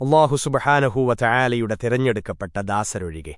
അള്ളാഹു സുബഹാനഹൂവ ചായാലയുടെ തിരഞ്ഞെടുക്കപ്പെട്ട ദാസരൊഴികെ.